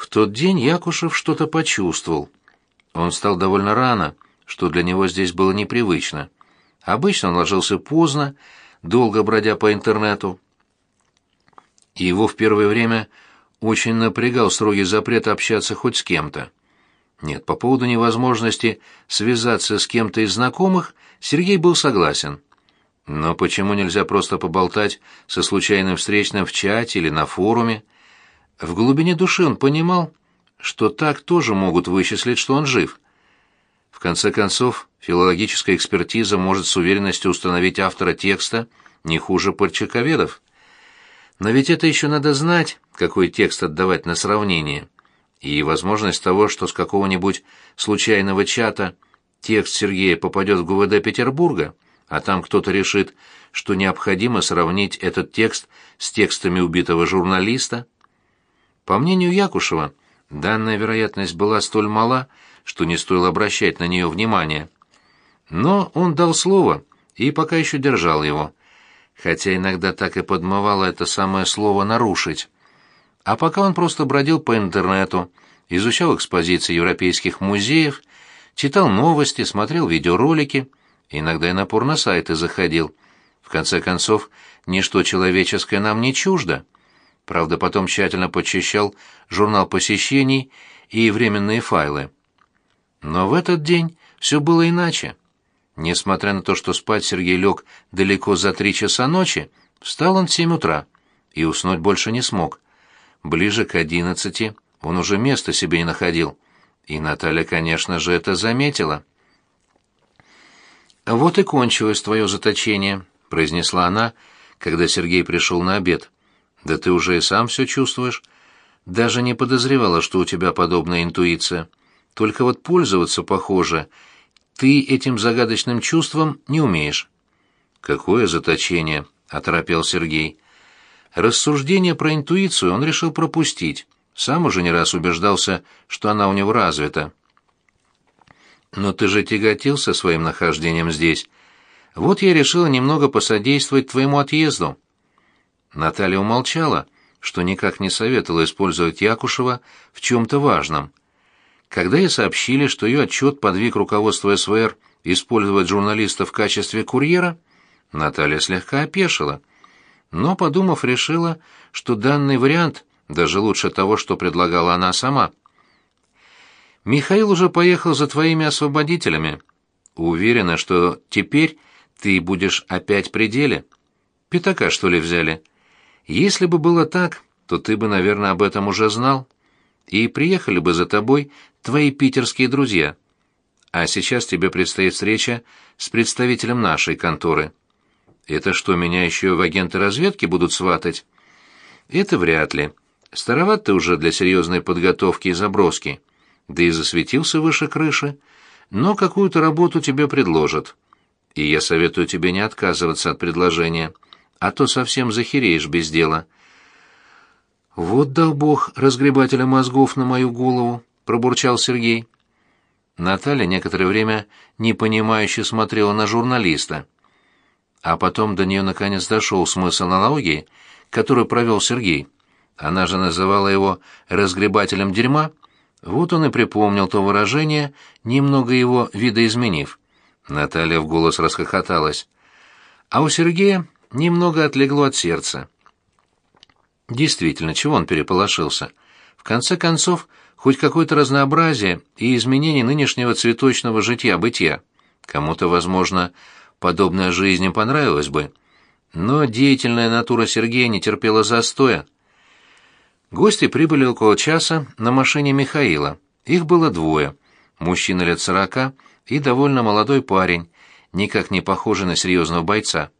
В тот день Якушев что-то почувствовал. Он встал довольно рано, что для него здесь было непривычно. Обычно он ложился поздно, долго бродя по интернету. Его в первое время очень напрягал строгий запрет общаться хоть с кем-то. Нет, по поводу невозможности связаться с кем-то из знакомых Сергей был согласен. Но почему нельзя просто поболтать со случайным встречным в чате или на форуме? В глубине души он понимал, что так тоже могут вычислить, что он жив. В конце концов, филологическая экспертиза может с уверенностью установить автора текста не хуже почерковедов. Но ведь это еще надо знать, какой текст отдавать на сравнение и возможность того, что с какого-нибудь случайного чата текст Сергея попадет в ГУВД Петербурга, а там кто-то решит, что необходимо сравнить этот текст с текстами убитого журналиста. По мнению Якушева, данная вероятность была столь мала, что не стоило обращать на нее внимания. Но он дал слово и пока еще держал его, хотя иногда так и подмывало это самое слово «нарушить». А пока он просто бродил по интернету, изучал экспозиции европейских музеев, читал новости, смотрел видеоролики, иногда и на порносайты заходил. В конце концов, ничто человеческое нам не чуждо. Правда, потом тщательно подчищал журнал посещений и временные файлы. Но в этот день все было иначе. Несмотря на то, что спать Сергей лег далеко за три часа ночи, встал он в семь утра и уснуть больше не смог. Ближе к одиннадцати он уже места себе не находил. И Наталья, конечно же, это заметила. «Вот и кончилось твое заточение», — произнесла она, когда Сергей пришел на обед. «Да ты уже и сам все чувствуешь. Даже не подозревала, что у тебя подобная интуиция. Только вот пользоваться, похоже, ты этим загадочным чувством не умеешь». «Какое заточение?» — оторопел Сергей. Рассуждение про интуицию он решил пропустить. Сам уже не раз убеждался, что она у него развита. «Но ты же тяготился своим нахождением здесь. Вот я решила немного посодействовать твоему отъезду». Наталья умолчала, что никак не советовала использовать Якушева в чем-то важном. Когда ей сообщили, что ее отчет подвиг руководство СВР использовать журналиста в качестве курьера, Наталья слегка опешила но, подумав, решила, что данный вариант даже лучше того, что предлагала она сама. «Михаил уже поехал за твоими освободителями. Уверена, что теперь ты будешь опять при деле. Пятака, что ли, взяли? Если бы было так, то ты бы, наверное, об этом уже знал. И приехали бы за тобой твои питерские друзья. А сейчас тебе предстоит встреча с представителем нашей конторы». Это что, меня еще в агенты разведки будут сватать? Это вряд ли. Староват ты уже для серьезной подготовки и заброски. Да и засветился выше крыши. Но какую-то работу тебе предложат. И я советую тебе не отказываться от предложения, а то совсем захереешь без дела. Вот дал бог разгребателя мозгов на мою голову, пробурчал Сергей. Наталья некоторое время непонимающе смотрела на журналиста. А потом до нее наконец дошел смысл аналогии, которую провел Сергей. Она же называла его «разгребателем дерьма». Вот он и припомнил то выражение, немного его видоизменив. Наталья в голос расхохоталась. А у Сергея немного отлегло от сердца. Действительно, чего он переполошился? В конце концов, хоть какое-то разнообразие и изменение нынешнего цветочного житья-бытия. Кому-то, возможно, подобная жизнь им понравилась бы, но деятельная натура Сергея не терпела застоя. Гости прибыли около часа на машине Михаила. Их было двое. Мужчина лет сорока и довольно молодой парень, никак не похожий на серьезного бойца.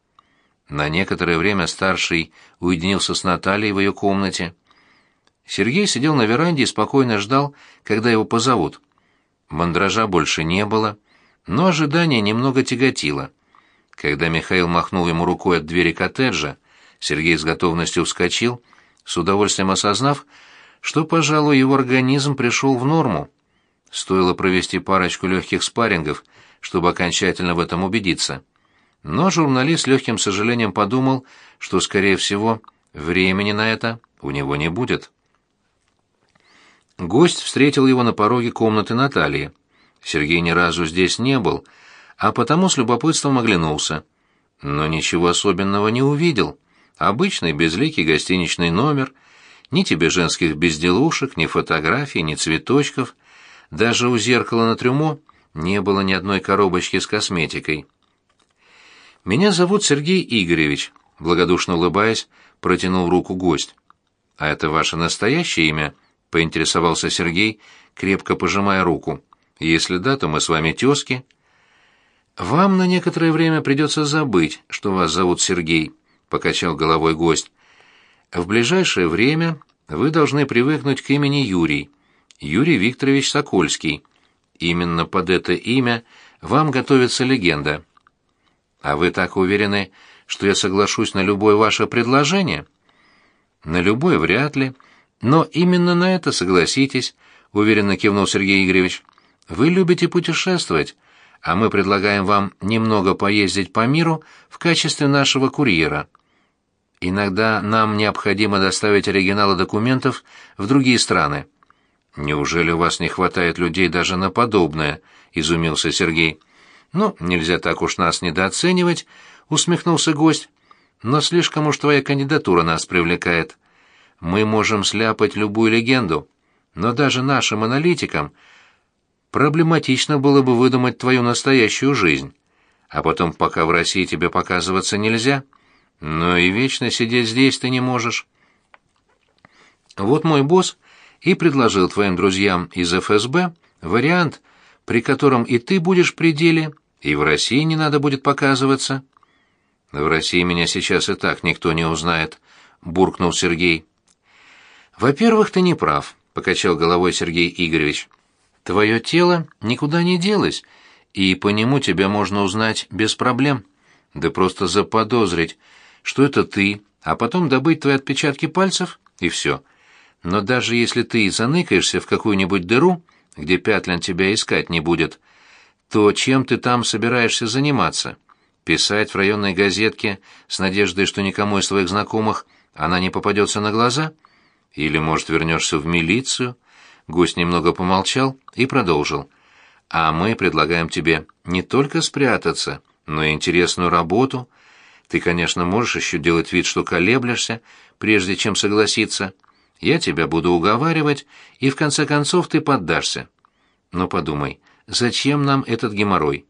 На некоторое время старший уединился с Натальей в ее комнате. Сергей сидел на веранде и спокойно ждал, когда его позовут. Мандража больше не было, но ожидание немного тяготило. Когда Михаил махнул ему рукой от двери коттеджа, Сергей с готовностью вскочил, с удовольствием осознав, что, пожалуй, его организм пришел в норму. Стоило провести парочку легких спаррингов, чтобы окончательно в этом убедиться. Но журналист с легким сожалением подумал, что, скорее всего, времени на это у него не будет. Гость встретил его на пороге комнаты Натальи. Сергей ни разу здесь не был, а потому с любопытством оглянулся. Но ничего особенного не увидел. Обычный безликий гостиничный номер, ни тебе женских безделушек, ни фотографий, ни цветочков. Даже у зеркала на трюмо не было ни одной коробочки с косметикой. «Меня зовут Сергей Игоревич», — благодушно улыбаясь, протянул руку гость. «А это ваше настоящее имя?» — поинтересовался Сергей, крепко пожимая руку. «Если да, то мы с вами тезки». «Вам на некоторое время придется забыть, что вас зовут Сергей», — покачал головой гость. «В ближайшее время вы должны привыкнуть к имени Юрий, Юрий Викторович Сокольский. Именно под это имя вам готовится легенда». «А вы так уверены, что я соглашусь на любое ваше предложение?» «На любое вряд ли, но именно на это согласитесь», — уверенно кивнул Сергей Игоревич. «Вы любите путешествовать» а мы предлагаем вам немного поездить по миру в качестве нашего курьера. Иногда нам необходимо доставить оригиналы документов в другие страны. Неужели у вас не хватает людей даже на подобное? изумился Сергей. Ну, нельзя так уж нас недооценивать, усмехнулся гость. Но слишком уж твоя кандидатура нас привлекает. Мы можем сляпать любую легенду, но даже нашим аналитикам проблематично было бы выдумать твою настоящую жизнь. А потом, пока в России тебе показываться нельзя, но и вечно сидеть здесь ты не можешь. Вот мой босс и предложил твоим друзьям из ФСБ вариант, при котором и ты будешь при деле, и в России не надо будет показываться. В России меня сейчас и так никто не узнает, буркнул Сергей. Во-первых, ты не прав, покачал головой Сергей Игоревич. Твое тело никуда не делось, и по нему тебя можно узнать без проблем. Да просто заподозрить, что это ты, а потом добыть твои отпечатки пальцев, и все. Но даже если ты заныкаешься в какую-нибудь дыру, где Пятлин тебя искать не будет, то чем ты там собираешься заниматься? Писать в районной газетке с надеждой, что никому из твоих знакомых она не попадется на глаза? Или, может, вернешься в милицию?» Гость немного помолчал и продолжил. «А мы предлагаем тебе не только спрятаться, но и интересную работу. Ты, конечно, можешь еще делать вид, что колеблешься, прежде чем согласиться. Я тебя буду уговаривать, и в конце концов ты поддашься. Но подумай, зачем нам этот геморрой?»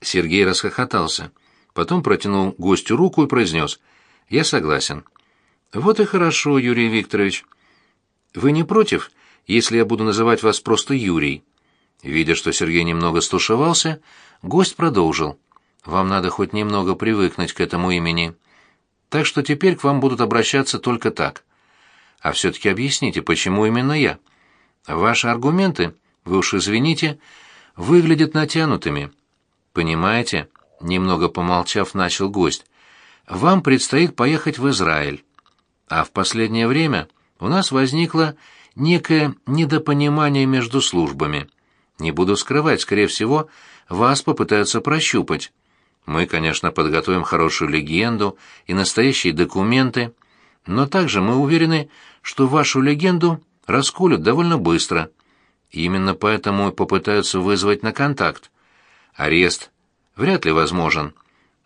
Сергей расхохотался. Потом протянул гостю руку и произнес. «Я согласен». «Вот и хорошо, Юрий Викторович». Вы не против, если я буду называть вас просто Юрий?» Видя, что Сергей немного стушевался, гость продолжил. «Вам надо хоть немного привыкнуть к этому имени. Так что теперь к вам будут обращаться только так. А все-таки объясните, почему именно я? Ваши аргументы, вы уж извините, выглядят натянутыми. Понимаете?» Немного помолчав, начал гость. «Вам предстоит поехать в Израиль. А в последнее время у нас возникло некое недопонимание между службами. Не буду скрывать, скорее всего, вас попытаются прощупать. Мы, конечно, подготовим хорошую легенду и настоящие документы, но также мы уверены, что вашу легенду расколют довольно быстро. Именно поэтому и попытаются вызвать на контакт. Арест вряд ли возможен.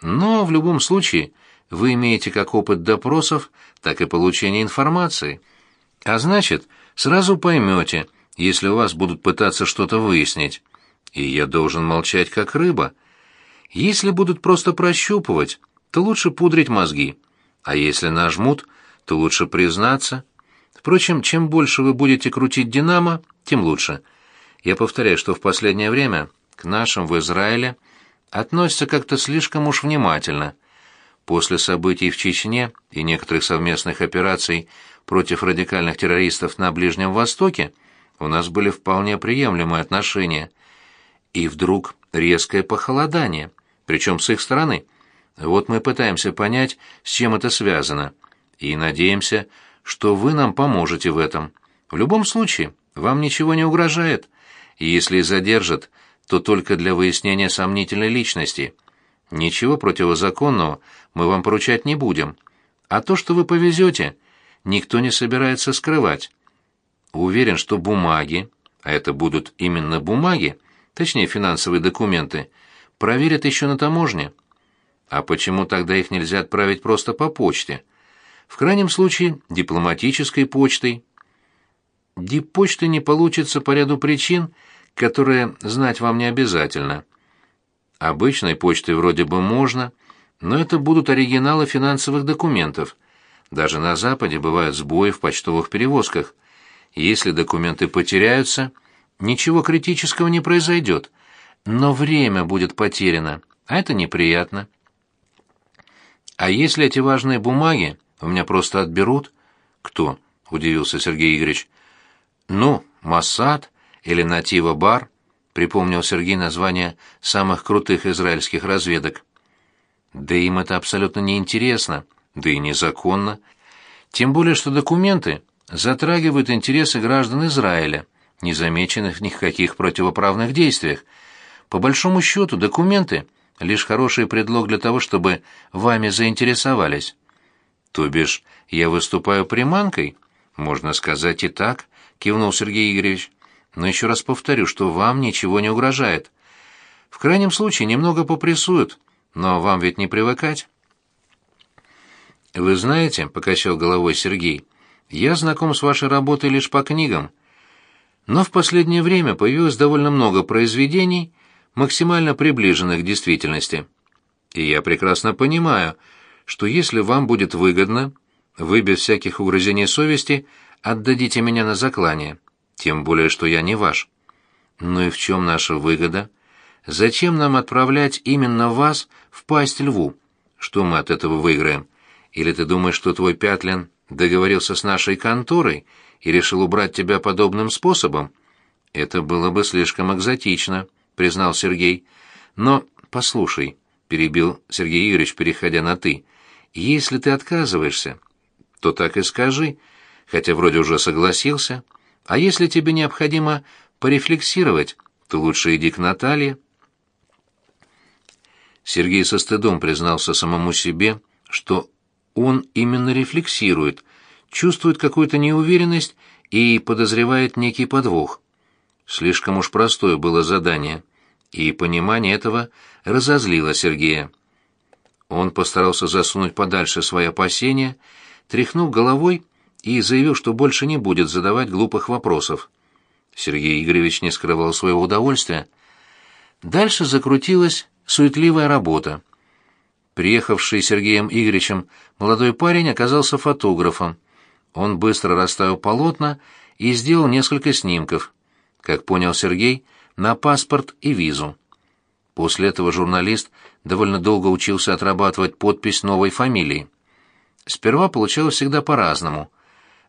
Но в любом случае вы имеете как опыт допросов, так и получения информации – а значит, сразу поймете, если у вас будут пытаться что-то выяснить. И я должен молчать, как рыба. Если будут просто прощупывать, то лучше пудрить мозги. А если нажмут, то лучше признаться. Впрочем, чем больше вы будете крутить «Динамо», тем лучше. Я повторяю, что в последнее время к нашим в Израиле относятся как-то слишком уж внимательно. После событий в Чечне и некоторых совместных операций против радикальных террористов на Ближнем Востоке у нас были вполне приемлемые отношения. И вдруг резкое похолодание, причем с их стороны. Вот мы пытаемся понять, с чем это связано, и надеемся, что вы нам поможете в этом. В любом случае, вам ничего не угрожает, и если задержат, то только для выяснения сомнительной личности. Ничего противозаконного мы вам поручать не будем. А то, что вы повезете, никто не собирается скрывать. уверен, что бумаги, а это будут именно бумаги, точнее финансовые документы, проверят еще на таможне. А почему тогда их нельзя отправить просто по почте? В крайнем случае, дипломатической почтой. Диппочты не получится по ряду причин, которые знать вам не обязательно. Обычной почтой вроде бы можно, но это будут оригиналы финансовых документов. Даже на Западе бывают сбои в почтовых перевозках. Если документы потеряются, ничего критического не произойдет, но время будет потеряно, а это неприятно. А если эти важные бумаги у меня просто отберут? Кто? удивился Сергей Игоревич. Ну, Массад или Натива Бар, припомнил Сергей название самых крутых израильских разведок. Да им это абсолютно неинтересно, да и незаконно. Тем более, что документы затрагивают интересы граждан Израиля, не замеченных в них противоправных действиях. По большому счету, документы — лишь хороший предлог для того, чтобы вами заинтересовались. То бишь, я выступаю приманкой? Можно сказать и так, кивнул Сергей Игоревич. Но еще раз повторю, что вам ничего не угрожает. В крайнем случае немного попрессуют, но вам ведь не привыкать. Вы знаете, покачал головой Сергей, я знаком с вашей работой лишь по книгам. Но в последнее время появилось довольно много произведений, максимально приближенных к действительности. И я прекрасно понимаю, что если вам будет выгодно, вы без всяких угрызений совести отдадите меня на заклание, тем более что я не ваш. Ну и в чем наша выгода? Зачем нам отправлять именно вас в пасть льву? Что мы от этого выиграем? Или ты думаешь, что твой Пятлин договорился с нашей конторой и решил убрать тебя подобным способом? Это было бы слишком экзотично, признал Сергей. Но послушай, перебил Сергей Юрьевич, переходя на ты. Если ты отказываешься, то так и скажи, хотя вроде уже согласился. А если тебе необходимо порефлексировать, то лучше иди к Наталье. Сергей со стыдом признался самому себе, что он именно рефлексирует, чувствует какую-то неуверенность и подозревает некий подвох. Слишком уж простое было задание, и понимание этого разозлило Сергея. Он постарался засунуть подальше свои опасения, тряхнул головой и заявил, что больше не будет задавать глупых вопросов. Сергей Игоревич не скрывал своего удовольствия. Дальше закрутилась суетливая работа. Приехавший Сергеем Игоревичем молодой парень оказался фотографом. Он быстро расставил полотна и сделал несколько снимков, как понял Сергей, на паспорт и визу. После этого журналист довольно долго учился отрабатывать подпись новой фамилии. Сперва получалось всегда по-разному —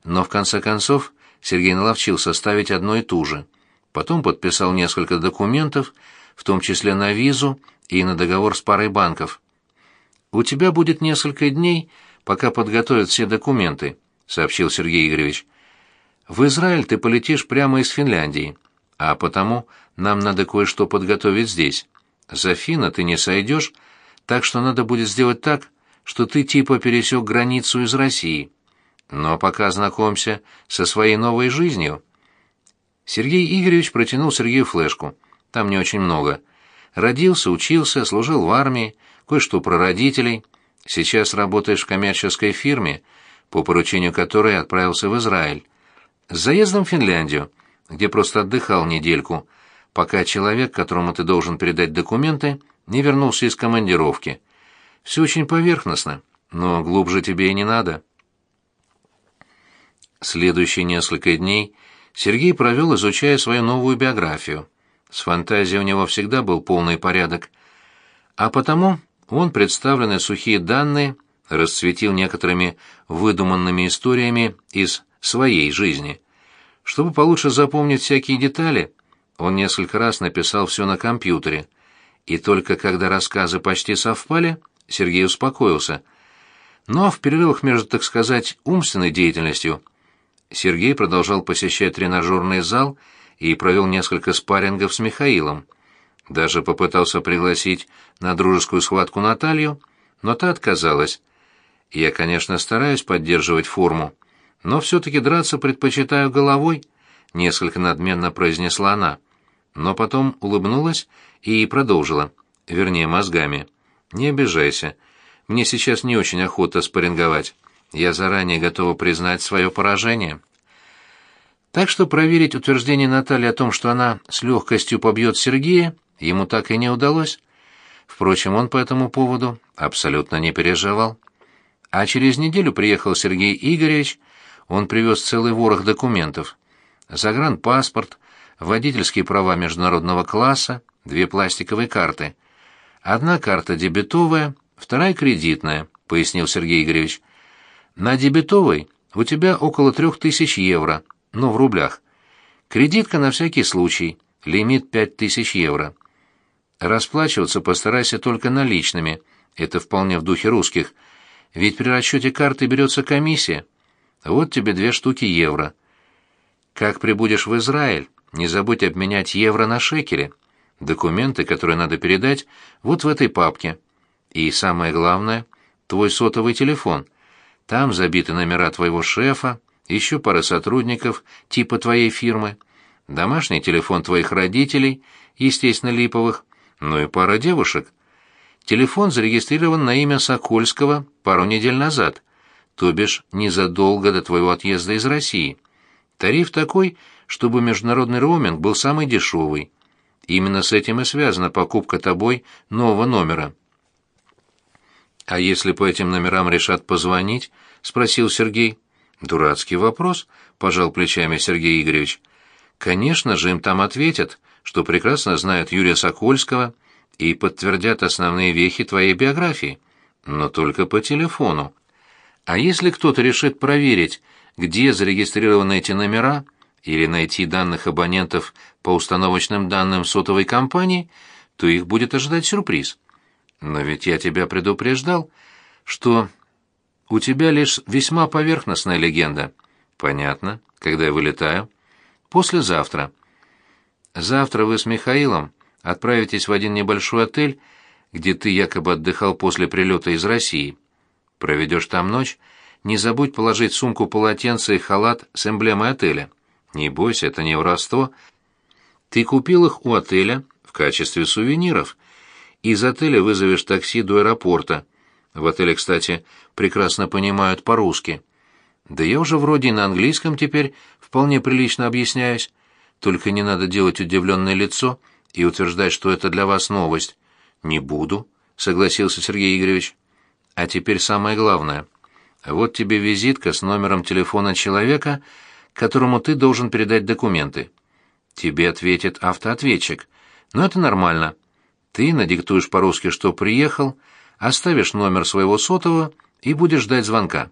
но в конце концов Сергей наловчился ставить одно и ту же. Потом подписал несколько документов, в том числе на визу и на договор с парой банков. «У тебя будет несколько дней, пока подготовят все документы», — сообщил Сергей Игоревич. «В Израиль ты полетишь прямо из Финляндии, а потому нам надо кое-что подготовить здесь. За Фина ты не сойдешь, так что надо будет сделать так, что ты типа пересек границу из России». Но пока знакомься со своей новой жизнью. Сергей Игоревич протянул Сергею флешку. Там не очень много. Родился, учился, служил в армии, кое-что про родителей. Сейчас работаешь в коммерческой фирме, по поручению которой отправился в Израиль. С заездом в Финляндию, где просто отдыхал недельку, пока человек, которому ты должен передать документы, не вернулся из командировки. Все очень поверхностно, но глубже тебе и не надо. Следующие несколько дней Сергей провел, изучая свою новую биографию. С фантазией у него всегда был полный порядок. А потому он представленные сухие данные расцветил некоторыми выдуманными историями из своей жизни. Чтобы получше запомнить всякие детали, он несколько раз написал все на компьютере. И только когда рассказы почти совпали, Сергей успокоился. Ну а в перерывах между, так сказать, умственной деятельностью – Сергей продолжал посещать тренажерный зал и провел несколько спаррингов с Михаилом. Даже попытался пригласить на дружескую схватку Наталью, но та отказалась. Я, конечно, стараюсь поддерживать форму, но все-таки драться предпочитаю головой —— несколько надменно произнесла она. Но потом улыбнулась и продолжила, вернее, мозгами. «Не обижайся. Мне сейчас не очень охота спарринговать. Я заранее готова признать свое поражение». Так что проверить утверждение Натальи о том, что она с легкостью побьет Сергея, ему так и не удалось. Впрочем, он по этому поводу абсолютно не переживал. А через неделю приехал Сергей Игоревич, он привез целый ворох документов. Загранпаспорт, водительские права международного класса, две пластиковые карты. Одна карта дебетовая, вторая кредитная, пояснил Сергей Игоревич. На дебетовой у тебя около трех тысяч евро, но в рублях. Кредитка на всякий случай, лимит пять тысяч евро. Расплачиваться постарайся только наличными, это вполне в духе русских, ведь при расчете карты берется комиссия. Вот тебе две штуки евро. Как прибудешь в Израиль, не забудь обменять евро на шекели. Документы, которые надо передать, вот в этой папке. И самое главное, твой сотовый телефон. Там забиты номера твоего шефа, еще пара сотрудников типа твоей фирмы, домашний телефон твоих родителей, естественно, липовых, ну и пара девушек. Телефон зарегистрирован на имя Сокольского пару недель назад, то бишь незадолго до твоего отъезда из России. Тариф такой, чтобы международный роуминг был самый дешевый. Именно с этим и связана покупка тобой нового номера. «А если по этим номерам решат позвонить?» — спросил Сергей. Дурацкий вопрос, пожал плечами Сергей Игоревич. Конечно же, им там ответят, что прекрасно знают Юрия Сокольского и подтвердят основные вехи твоей биографии, но только по телефону. А если кто-то решит проверить, где зарегистрированы эти номера, или найти данных абонентов по установочным данным сотовой компании, то их будет ожидать сюрприз. Но ведь я тебя предупреждал, что у тебя лишь весьма поверхностная легенда. Понятно. Когда я вылетаю? Послезавтра. Завтра вы с Михаилом отправитесь в один небольшой отель, где ты якобы отдыхал после прилета из России. Проведешь там ночь, не забудь положить сумку полотенца и халат с эмблемой отеля. Не бойся, это не воровство. Ты купил их у отеля в качестве сувениров. Из отеля вызовешь такси до аэропорта. В отеле, кстати, прекрасно понимают по-русски. Да я уже вроде на английском теперь вполне прилично объясняюсь. Только не надо делать удивленное лицо и утверждать, что это для вас новость. Не буду, согласился Сергей Игоревич. А теперь самое главное. Вот тебе визитка с номером телефона человека, которому ты должен передать документы. Тебе ответит автоответчик. Но это нормально. Ты надиктуешь по-русски, что приехал, оставишь номер своего сотового и будешь ждать звонка.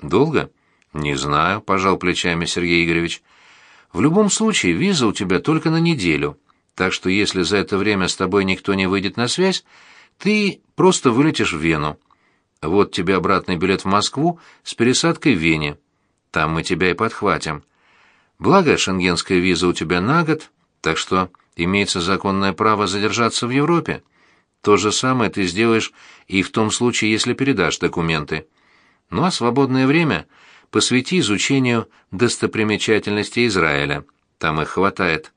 Долго? Не знаю, пожал плечами Сергей Игоревич. В любом случае, виза у тебя только на неделю, так что если за это время с тобой никто не выйдет на связь, ты просто вылетишь в Вену. Вот тебе обратный билет в Москву с пересадкой в Вене. Там мы тебя и подхватим. Благо, шенгенская виза у тебя на год, так что имеется законное право задержаться в Европе. То же самое ты сделаешь и в том случае, если передашь документы. Ну а свободное время посвяти изучению достопримечательностей Израиля. Там их хватает.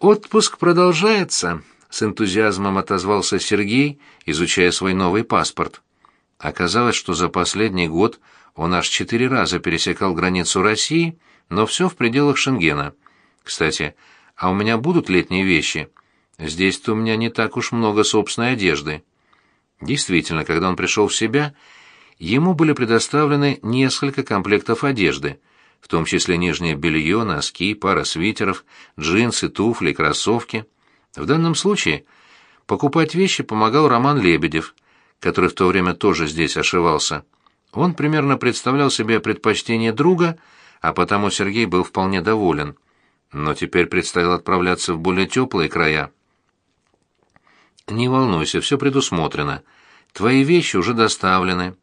Отпуск продолжается, с энтузиазмом отозвался Сергей, изучая свой новый паспорт. Оказалось, что за последний год он аж четыре раза пересекал границу России, но все в пределах Шенгена. Кстати, а у меня будут летние вещи? Здесь-то у меня не так уж много собственной одежды. Действительно, когда он пришел в себя, ему были предоставлены несколько комплектов одежды, в том числе нижнее белье, носки, пара свитеров, джинсы, туфли, кроссовки. В данном случае покупать вещи помогал Роман Лебедев, который в то время тоже здесь ошивался. Он примерно представлял себе предпочтение друга, а потому Сергей был вполне доволен. Но теперь предстояло отправляться в более теплые края. Не волнуйся, все предусмотрено. Твои вещи уже доставлены.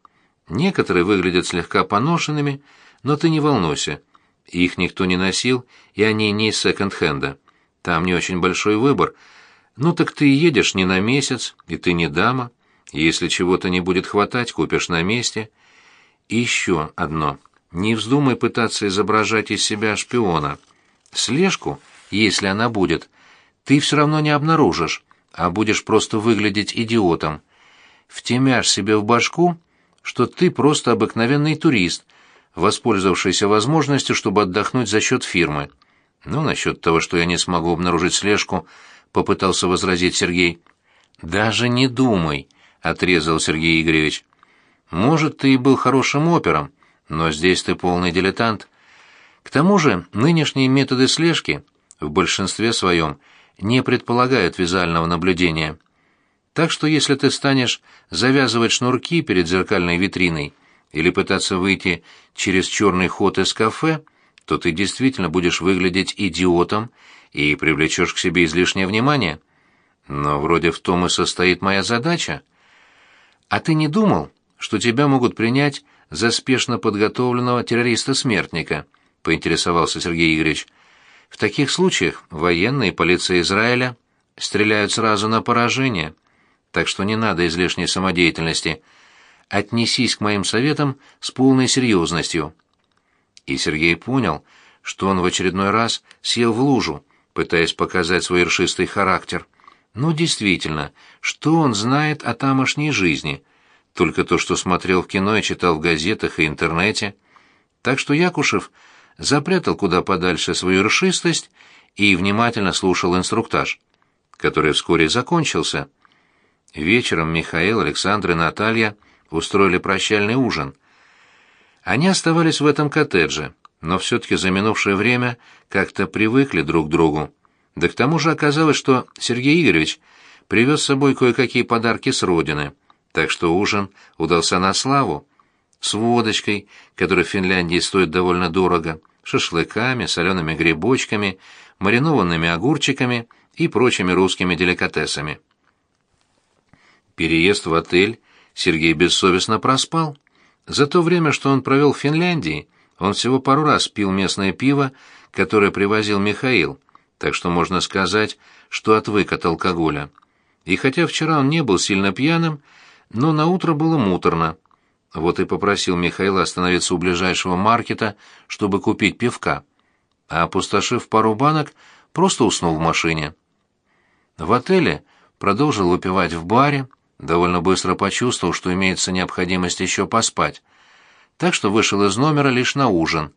Некоторые выглядят слегка поношенными, но ты не волнуйся. Их никто не носил, и они не из секонд-хенда. Там не очень большой выбор. Ну так ты едешь не на месяц, и ты не дама. Если чего-то не будет хватать, купишь на месте. И еще одно. не вздумай пытаться изображать из себя шпиона. Слежку, если она будет, ты все равно не обнаружишь, а будешь просто выглядеть идиотом. Втемяшь себе в башку, что ты просто обыкновенный турист, воспользовавшийся возможностью, чтобы отдохнуть за счет фирмы. Ну, насчет того, что я не смогу обнаружить слежку, попытался возразить Сергей. Даже не думай, отрезал Сергей Игоревич. Может, ты и был хорошим опером, но здесь ты полный дилетант. К тому же нынешние методы слежки в большинстве своем не предполагают визуального наблюдения. Так что если ты станешь завязывать шнурки перед зеркальной витриной или пытаться выйти через черный ход из кафе, то ты действительно будешь выглядеть идиотом и привлечешь к себе излишнее внимание. Но вроде в том и состоит моя задача. А ты не думал, что тебя могут принять за спешно подготовленного террориста-смертника?» — поинтересовался Сергей Игоревич. «В таких случаях военные и полиция Израиля стреляют сразу на поражение, так что не надо излишней самодеятельности. Отнесись к моим советам с полной серьезностью». И Сергей понял, что он в очередной раз сел в лужу, пытаясь показать свой ершистый характер. Ну, действительно, что он знает о тамошней жизни — только то, что смотрел в кино и читал в газетах и интернете. Так что Якушев запрятал куда подальше свою ршистость и внимательно слушал инструктаж, который вскоре закончился. Вечером Михаил, Александр и Наталья устроили прощальный ужин. Они оставались в этом коттедже, но все-таки за минувшее время как-то привыкли друг к другу. Да к тому же оказалось, что Сергей Игоревич привез с собой кое-какие подарки с родины — так что ужин удался на славу. С водочкой, которая в Финляндии стоит довольно дорого, шашлыками, солеными грибочками, маринованными огурчиками и прочими русскими деликатесами. Переезд в отель Сергей бессовестно проспал. За то время, что он провел в Финляндии, он всего пару раз пил местное пиво, которое привозил Михаил, так что можно сказать, что отвык от алкоголя. И хотя вчера он не был сильно пьяным, но на утро было муторно. Вот и попросил Михаила остановиться у ближайшего маркета, чтобы купить пивка. А опустошив пару банок, просто уснул в машине. В отеле продолжил выпивать в баре, довольно быстро почувствовал, что имеется необходимость еще поспать. Так что вышел из номера лишь на ужин,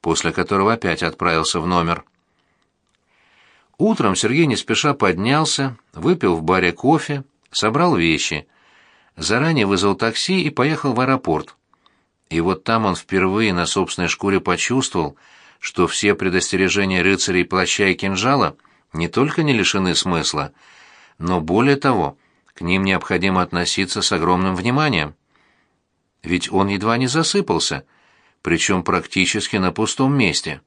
после которого опять отправился в номер. Утром Сергей не спеша поднялся, выпил в баре кофе, собрал вещи — заранее вызвал такси и поехал в аэропорт. И вот там он впервые на собственной шкуре почувствовал, что все предостережения рыцарей плаща и кинжала не только не лишены смысла, но более того, к ним необходимо относиться с огромным вниманием. Ведь он едва не засыпался, причем практически на пустом месте.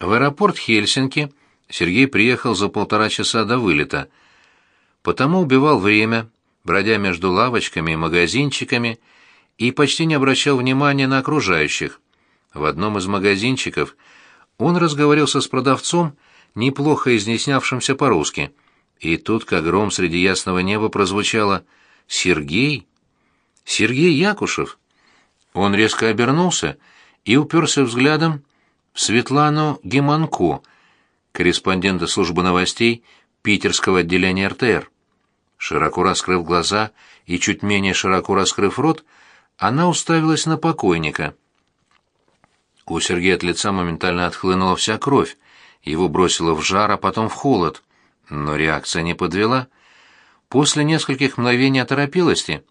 В аэропорт Хельсинки Сергей приехал за полтора часа до вылета, потому убивал время, бродя между лавочками и магазинчиками, и почти не обращал внимания на окружающих. В одном из магазинчиков он разговорился с продавцом, неплохо изъяснявшимся по-русски. И тут, как гром среди ясного неба, прозвучало «Сергей? Сергей Якушев?» Он резко обернулся и уперся взглядом в Светлану Геманко, корреспондента службы новостей питерского отделения РТР. Широко раскрыв глаза и чуть менее широко раскрыв рот, она уставилась на покойника. У Сергея от лица моментально отхлынула вся кровь, его бросило в жар, а потом в холод. Но реакция не подвела. После нескольких мгновений оторопелости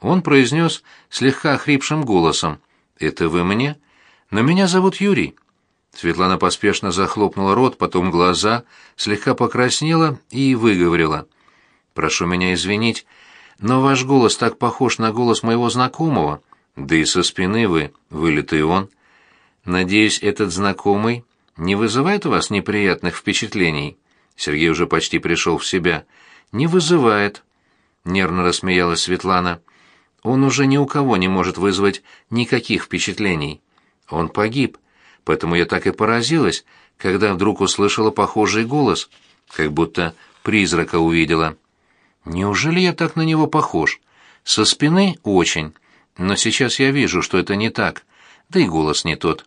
он произнес слегка хрипшим голосом «Это вы мне? Но меня зовут Юрий». Светлана поспешно захлопнула рот, потом глаза, слегка покраснела и выговорила — Прошу меня извинить, но ваш голос так похож на голос моего знакомого, да и со спины вы, вылитый он. Надеюсь, этот знакомый не вызывает у вас неприятных впечатлений?» Сергей уже почти пришел в себя. «Не вызывает», — нервно рассмеялась Светлана. «Он уже ни у кого не может вызвать никаких впечатлений. Он погиб, поэтому я так и поразилась, когда вдруг услышала похожий голос, как будто призрака увидела». Неужели я так на него похож? Со спины очень, но сейчас я вижу, что это не так. да и голос не тот.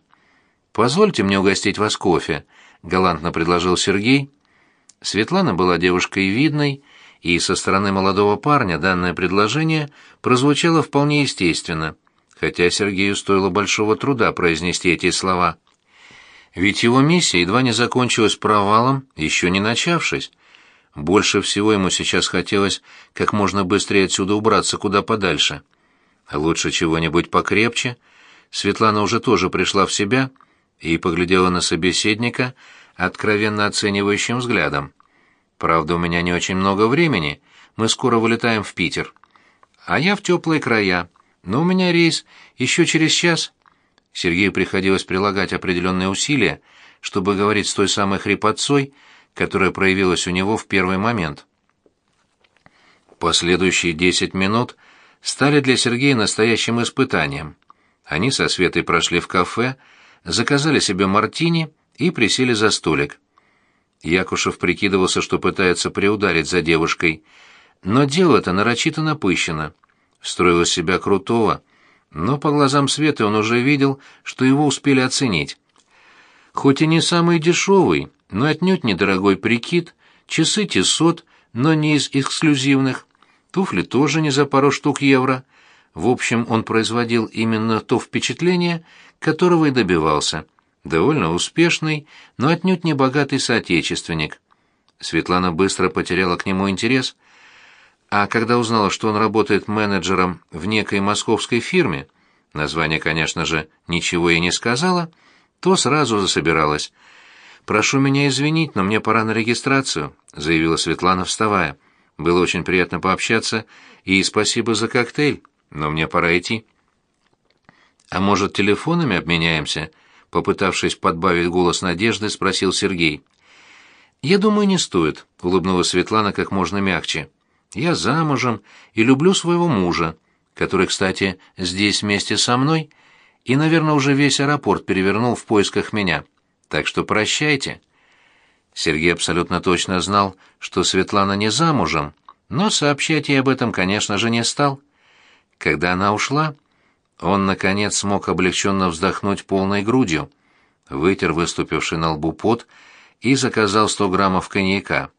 «Позвольте мне угостить вас кофе», — галантно предложил Сергей. Светлана была девушкой видной, и со стороны молодого парня данное предложение прозвучало вполне естественно, хотя Сергею стоило большого труда произнести эти слова. Ведь его миссия едва не закончилась провалом, еще не начавшись. Больше всего ему сейчас хотелось как можно быстрее отсюда убраться куда подальше. Лучше чего-нибудь покрепче. Светлана уже тоже пришла в себя и поглядела на собеседника откровенно оценивающим взглядом. «Правда, у меня не очень много времени. Мы скоро вылетаем в Питер. А я в теплые края. Но у меня рейс еще через час». Сергею приходилось прилагать определенные усилия, чтобы говорить с той самой хрипотцой, которая проявилась у него в первый момент. Последующие десять минут стали для Сергея настоящим испытанием. Они со Светой прошли в кафе, заказали себе мартини и присели за столик. Якушев прикидывался, что пытается приударить за девушкой, но дело это нарочито напыщено. Строил из себя крутого, но по глазам Светы он уже видел, что его успели оценить. Хоть и не самый дешевый, но отнюдь недорогой прикид, часы тесот, но не из эксклюзивных, туфли тоже не за пару штук евро. В общем, он производил именно то впечатление, которого и добивался. Довольно успешный, но отнюдь не богатый соотечественник. Светлана быстро потеряла к нему интерес, а когда узнала, что он работает менеджером в некой московской фирме, название, конечно же, ничего ей не сказала, то сразу засобиралась. «Прошу меня извинить, но мне пора на регистрацию», — заявила Светлана, вставая. «Было очень приятно пообщаться, и спасибо за коктейль, но мне пора идти». «А может, телефонами обменяемся?» — попытавшись подбавить голос надежды, спросил Сергей. «Я думаю, не стоит», — улыбнулась Светлана как можно мягче. «Я замужем и люблю своего мужа, который, кстати, здесь вместе со мной, и, наверное, уже весь аэропорт перевернул в поисках меня». Так что прощайте. Сергей абсолютно точно знал, что Светлана не замужем, но сообщать ей об этом, конечно же, не стал. Когда она ушла, он, наконец, смог облегченно вздохнуть полной грудью, вытер выступивший на лбу пот и заказал сто граммов коньяка.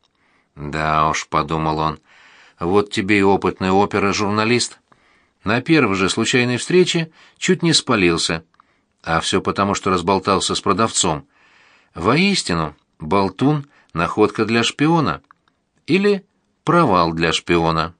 «Да уж», — подумал он, — «вот тебе и опытный опера-журналист». На первой же случайной встрече чуть не спалился, а все потому, что разболтался с продавцом — Воистину, болтун — находка для шпиона. Или провал для шпиона.